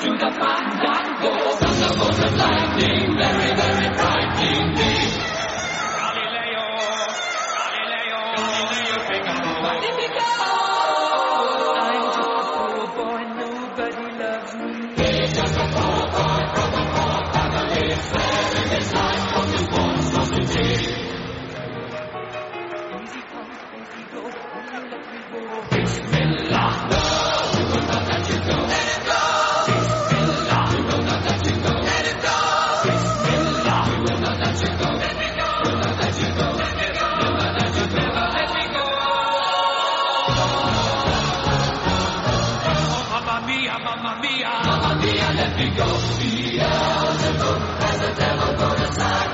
就得反反攻，看到我出来，你们。Mamma mia, mamma mia, let me go. The Beelzebub has a devil gonna tie.